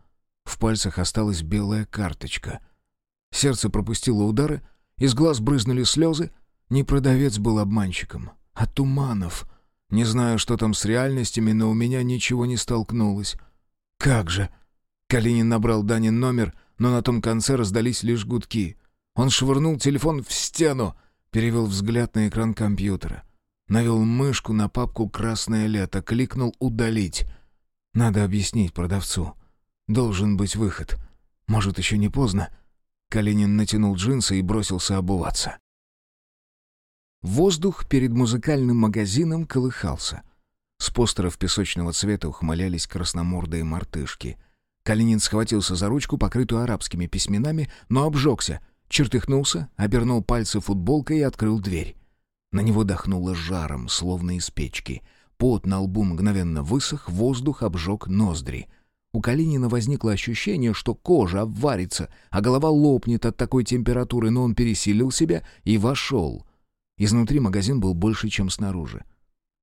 A: В пальцах осталась белая карточка. Сердце пропустило удары, из глаз брызнули слезы. Не продавец был обманщиком, а Туманов. Не знаю, что там с реальностями, но у меня ничего не столкнулось. «Как же!» Калинин набрал Данин номер, но на том конце раздались лишь гудки. Он швырнул телефон в стену, перевел взгляд на экран компьютера. Навел мышку на папку «Красное лето», кликнул «Удалить». Надо объяснить продавцу. Должен быть выход. Может, еще не поздно. Калинин натянул джинсы и бросился обуваться. Воздух перед музыкальным магазином колыхался. С постеров песочного цвета ухмылялись красномордые мартышки. Калинин схватился за ручку, покрытую арабскими письменами, но обжегся, чертыхнулся, обернул пальцы футболкой и открыл дверь. На него дохнуло жаром, словно из печки. Пот на лбу мгновенно высох, воздух обжег ноздри. У Калинина возникло ощущение, что кожа обварится, а голова лопнет от такой температуры, но он пересилил себя и вошел. Изнутри магазин был больше, чем снаружи.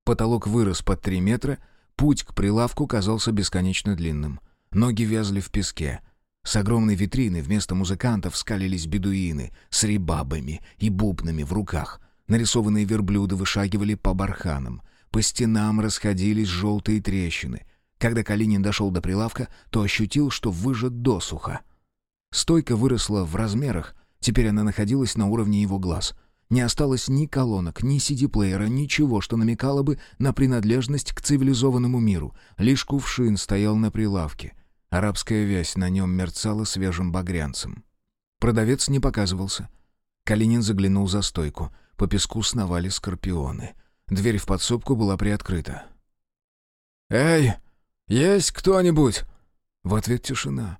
A: Потолок вырос под три метра, путь к прилавку казался бесконечно длинным. Ноги вязли в песке. С огромной витрины вместо музыкантов скалились бедуины с рибабами и бубнами в руках. Нарисованные верблюды вышагивали по барханам. По стенам расходились желтые трещины. Когда Калинин дошел до прилавка, то ощутил, что выжат досуха. Стойка выросла в размерах, теперь она находилась на уровне его глаз — не осталось ни колонок, ни CD-плеера, ничего, что намекало бы на принадлежность к цивилизованному миру. Лишь кувшин стоял на прилавке. Арабская вязь на нем мерцала свежим багрянцем. Продавец не показывался. Калинин заглянул за стойку. По песку сновали скорпионы. Дверь в подсобку была приоткрыта. «Эй, есть кто-нибудь?» В ответ тишина.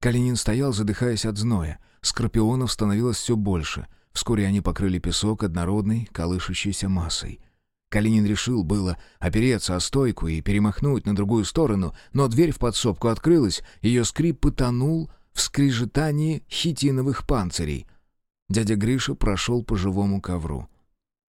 A: Калинин стоял, задыхаясь от зноя. Скорпионов становилось все больше — Вскоре они покрыли песок однородной, колышущейся массой. Калинин решил было опереться о стойку и перемахнуть на другую сторону, но дверь в подсобку открылась, ее скрип потонул в скрижетании хитиновых панцирей. Дядя Гриша прошел по живому ковру.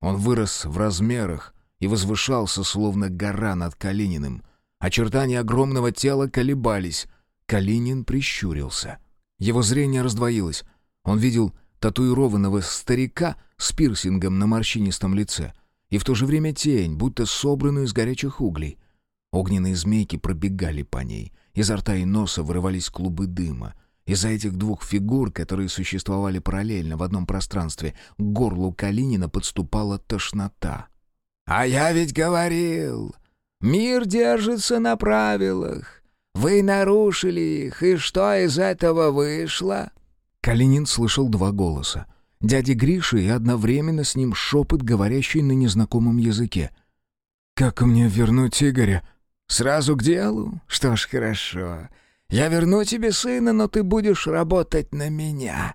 A: Он вырос в размерах и возвышался, словно гора над Калининым. Очертания огромного тела колебались. Калинин прищурился. Его зрение раздвоилось. Он видел татуированного старика с пирсингом на морщинистом лице, и в то же время тень, будто собранную из горячих углей. Огненные змейки пробегали по ней, изо рта и носа вырывались клубы дыма. Из-за этих двух фигур, которые существовали параллельно в одном пространстве, к горлу Калинина подступала тошнота.
C: «А я ведь говорил, мир держится на правилах. Вы нарушили их, и что из этого вышло?»
A: Калинин слышал два голоса. Дяди Гриши и одновременно с ним шепот, говорящий на незнакомом языке. «Как мне вернуть Игоря?»
C: «Сразу к делу? Что ж, хорошо. Я верну тебе сына, но ты будешь работать на меня».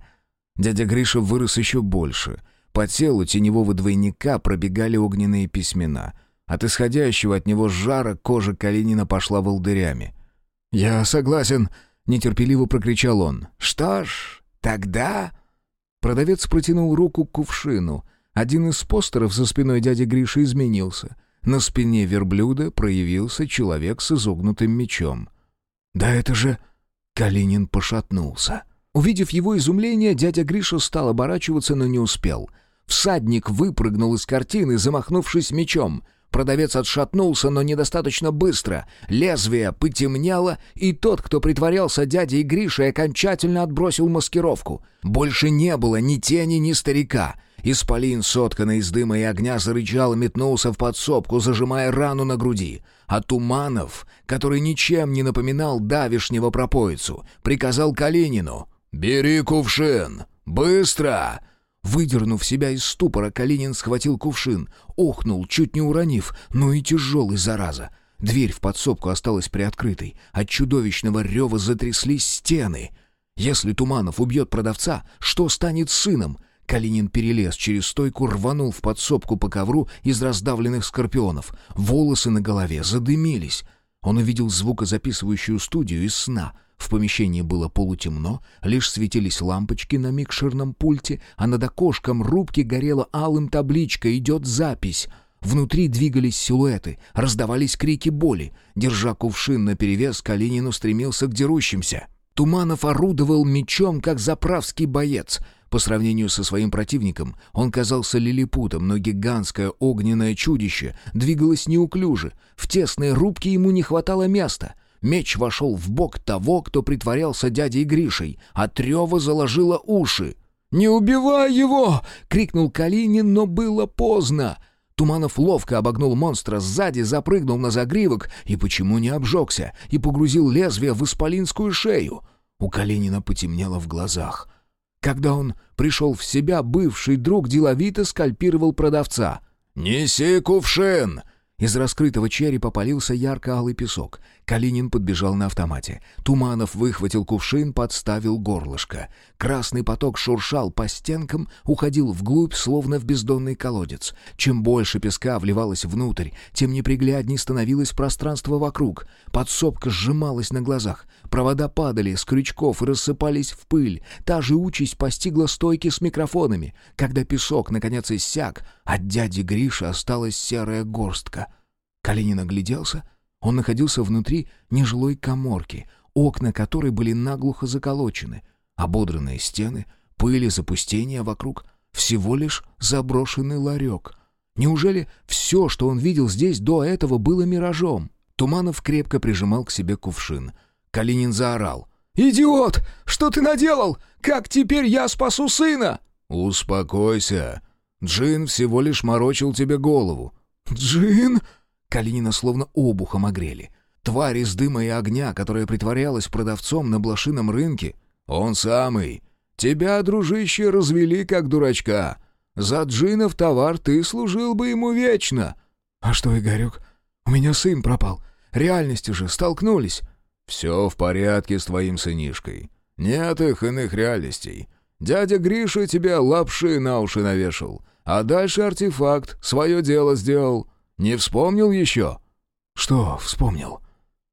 A: Дядя Гриша вырос еще больше. По телу теневого двойника пробегали огненные письмена. От исходящего от него жара кожа Калинина пошла волдырями. «Я согласен», — нетерпеливо прокричал он.
C: «Что ж, Тогда...»
A: Продавец протянул руку к кувшину. Один из постеров за спиной дяди Гриши изменился. На спине верблюда проявился человек с изогнутым мечом. «Да это же...» Калинин пошатнулся. Увидев его изумление, дядя Гриша стал оборачиваться, но не успел. Всадник выпрыгнул из картины, замахнувшись мечом — Продавец отшатнулся, но недостаточно быстро. Лезвие потемнело, и тот, кто притворялся дядей Гришей, окончательно отбросил маскировку. Больше не было ни тени, ни старика. Исполин, сотканный из дыма и огня, зарычал и метнулся в подсобку, зажимая рану на груди. А Туманов, который ничем не напоминал давишнего пропоицу, приказал Калинину «Бери кувшин! Быстро!» Выдернув себя из ступора, Калинин схватил кувшин, охнул, чуть не уронив, но и тяжелый, зараза. Дверь в подсобку осталась приоткрытой. От чудовищного рева затряслись стены. Если Туманов убьет продавца, что станет сыном? Калинин перелез через стойку, рванул в подсобку по ковру из раздавленных скорпионов. Волосы на голове задымились. Он увидел звукозаписывающую студию из сна. В помещении было полутемно, лишь светились лампочки на микшерном пульте, а над окошком рубки горела алым табличка «Идет запись». Внутри двигались силуэты, раздавались крики боли. Держа кувшин наперевес, Калинин устремился к дерущимся. Туманов орудовал мечом, как заправский боец. По сравнению со своим противником, он казался лилипутом, но гигантское огненное чудище двигалось неуклюже. В тесной рубке ему не хватало места. Меч вошел в бок того, кто притворялся дядей Гришей, а трева заложила уши. «Не убивай его!» — крикнул Калинин, но было поздно. Туманов ловко обогнул монстра сзади, запрыгнул на загривок и почему не обжегся, и погрузил лезвие в исполинскую шею. У Калинина потемнело в глазах. Когда он пришел в себя, бывший друг деловито скальпировал продавца.
E: «Неси кувшин!»
A: Из раскрытого черепа полился ярко-алый песок. Калинин подбежал на автомате. Туманов выхватил кувшин, подставил горлышко. Красный поток шуршал по стенкам, уходил вглубь, словно в бездонный колодец. Чем больше песка вливалось внутрь, тем неприглядней становилось пространство вокруг. Подсобка сжималась на глазах. Провода падали с крючков и рассыпались в пыль. Та же участь постигла стойки с микрофонами. Когда песок, наконец, иссяк, от дяди Гриши осталась серая горстка. Калинин огляделся. Он находился внутри нежилой коморки, окна которой были наглухо заколочены. Ободранные стены, пыль и запустение вокруг. Всего лишь заброшенный ларек. Неужели все, что он видел здесь до этого, было миражом? Туманов крепко прижимал к себе кувшин. Калинин заорал.
C: «Идиот! Что ты наделал? Как теперь я спасу сына?»
E: «Успокойся. Джин всего лишь морочил тебе голову».
C: «Джин?»
A: Калинина словно обухом огрели. Тварь из дыма и огня, которая притворялась продавцом на блошином рынке.
E: «Он самый. Тебя, дружище, развели как дурачка. За джинов товар ты служил бы ему вечно».
C: «А что, Игорек? У меня сын пропал. Реальности же столкнулись».
E: «Все в порядке с твоим сынишкой. Нет их иных реальностей. Дядя Гриша тебя лапши на уши навешал, а дальше артефакт свое дело сделал. Не вспомнил еще?»
A: «Что вспомнил?»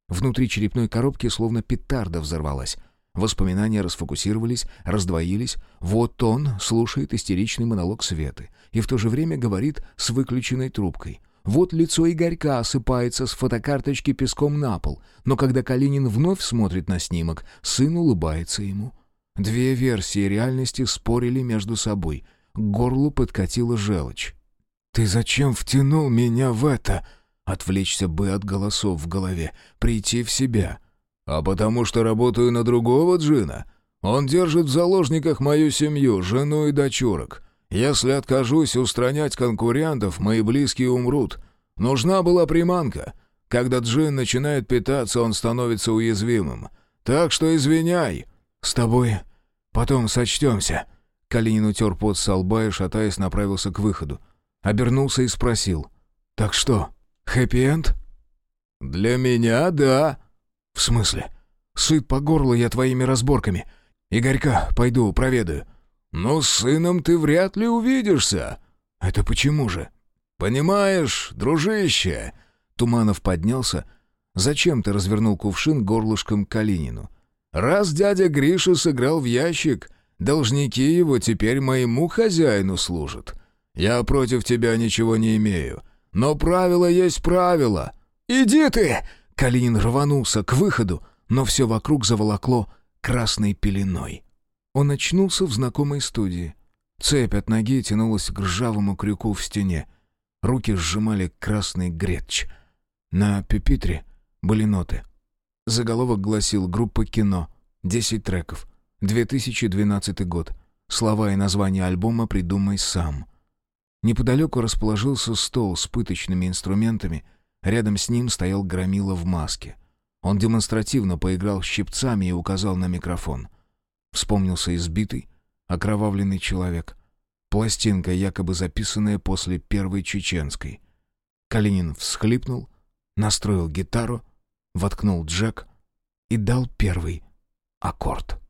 A: Внутри черепной коробки словно петарда взорвалась. Воспоминания расфокусировались, раздвоились. Вот он слушает истеричный монолог Светы и в то же время говорит с выключенной трубкой. Вот лицо Игорька осыпается с фотокарточки песком на пол, но когда Калинин вновь смотрит на снимок, сын улыбается ему. Две версии реальности спорили между собой. К горлу подкатила желчь. «Ты зачем втянул меня в это?» Отвлечься бы от голосов в голове, прийти в себя.
E: «А потому что работаю на другого Джина. Он держит в заложниках мою семью, жену и дочурок. Если откажусь устранять конкурентов, мои близкие умрут. Нужна была приманка. Когда Джин начинает питаться, он становится уязвимым. Так что извиняй».
A: «С тобой потом сочтемся». Калинин утер пот со лба и, шатаясь, направился к выходу. Обернулся и спросил. «Так что, хэппи-энд?»
E: «Для меня, да».
A: «В смысле? Сыт по горло я твоими разборками. Игорька пойду проведаю».
E: «Ну, с сыном ты вряд ли увидишься».
A: «Это почему же?»
E: «Понимаешь, дружище...»
A: Туманов поднялся. Зачем ты развернул кувшин горлышком Калинину?
E: «Раз дядя Гриша сыграл в ящик, должники его теперь моему хозяину служат. Я против тебя ничего не имею. Но правило есть правило.
C: Иди ты!»
A: Калинин рванулся к выходу, но все вокруг заволокло красной пеленой. Он очнулся в знакомой студии. Цепь от ноги тянулась к ржавому крюку в стене. Руки сжимали красный гретч. На пепитре были ноты. Заголовок гласил «Группа кино». Десять треков. 2012 год. Слова и название альбома придумай сам. Неподалеку расположился стол с пыточными инструментами. Рядом с ним стоял громила в маске. Он демонстративно поиграл щипцами и указал на микрофон. Вспомнился избитый, окровавленный человек. Пластинка, якобы записанная после первой чеченской. Калинин всхлипнул, настроил гитару, воткнул джек и дал первый аккорд.